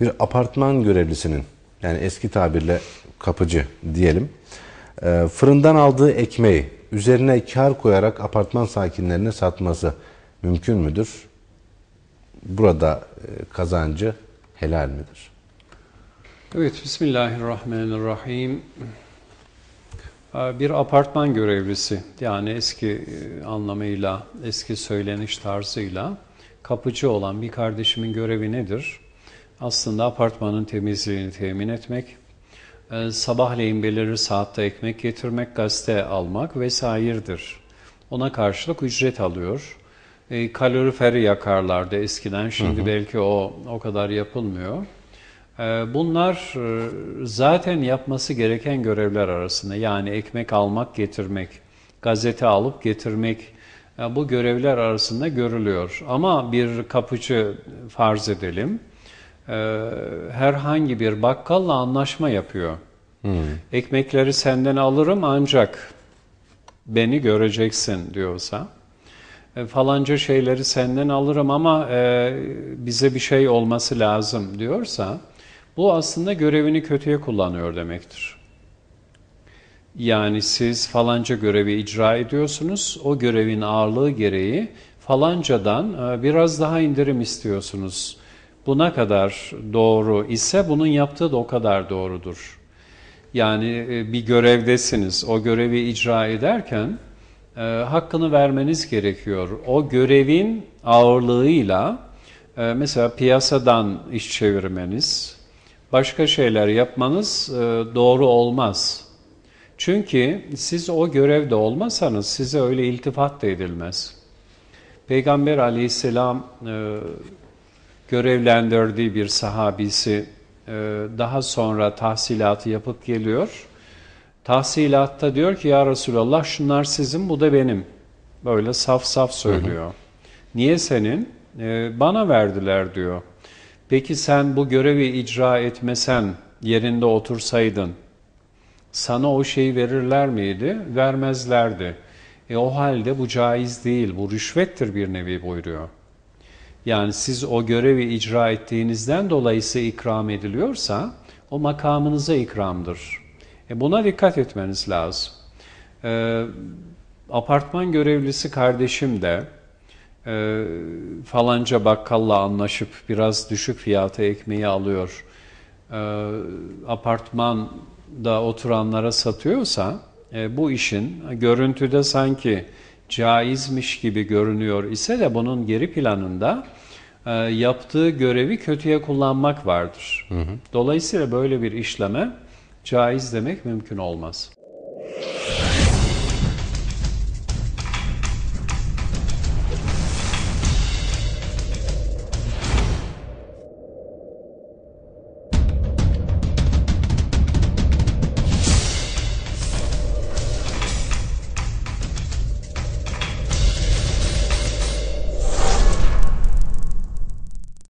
bir apartman görevlisinin yani eski tabirle kapıcı diyelim e, fırından aldığı ekmeği üzerine kar koyarak apartman sakinlerine satması mümkün müdür? Burada e, kazancı helal midir? Evet, Bismillahirrahmanirrahim. Ee, Bir apartman görevlisi, yani eski e, anlamıyla, eski söyleniş tarzıyla kapıcı olan bir kardeşimin görevi nedir? Aslında apartmanın temizliğini temin etmek, e, sabahleyin belirli saatte ekmek getirmek, gazete almak vesairedir. Ona karşılık ücret alıyor. E, kaloriferi yakarlardı eskiden, şimdi belki o o kadar yapılmıyor. E, bunlar e, zaten yapması gereken görevler arasında. Yani ekmek almak, getirmek, gazete alıp getirmek e, bu görevler arasında görülüyor. Ama bir kapıcı farz edelim, e, herhangi bir bakkalla anlaşma yapıyor. Ekmekleri senden alırım ancak beni göreceksin diyorsa, e, falanca şeyleri senden alırım ama e, bize bir şey olması lazım diyorsa, bu aslında görevini kötüye kullanıyor demektir. Yani siz falanca görevi icra ediyorsunuz, o görevin ağırlığı gereği falancadan e, biraz daha indirim istiyorsunuz. Bu ne kadar doğru ise bunun yaptığı da o kadar doğrudur. Yani e, bir görevdesiniz, o görevi icra ederken e, hakkını vermeniz gerekiyor. O görevin ağırlığıyla e, mesela piyasadan iş çevirmeniz, başka şeyler yapmanız e, doğru olmaz. Çünkü siz o görevde olmasanız size öyle iltifat da edilmez. Peygamber aleyhisselam e, görevlendirdiği bir sahabisi e, daha sonra tahsilatı yapıp geliyor. Tahsilatta diyor ki ya Resulallah şunlar sizin bu da benim. Böyle saf saf söylüyor. Niye senin? E, bana verdiler diyor. Peki sen bu görevi icra etmesen, yerinde otursaydın, sana o şeyi verirler miydi? Vermezlerdi. E o halde bu caiz değil, bu rüşvettir bir nevi buyuruyor. Yani siz o görevi icra ettiğinizden dolayısı ikram ediliyorsa, o makamınıza ikramdır. E buna dikkat etmeniz lazım. E, apartman görevlisi kardeşim de, e, falanca bakkalla anlaşıp biraz düşük fiyata ekmeği alıyor, e, apartmanda oturanlara satıyorsa e, bu işin görüntüde sanki caizmiş gibi görünüyor ise de bunun geri planında e, yaptığı görevi kötüye kullanmak vardır. Dolayısıyla böyle bir işleme caiz demek mümkün olmaz.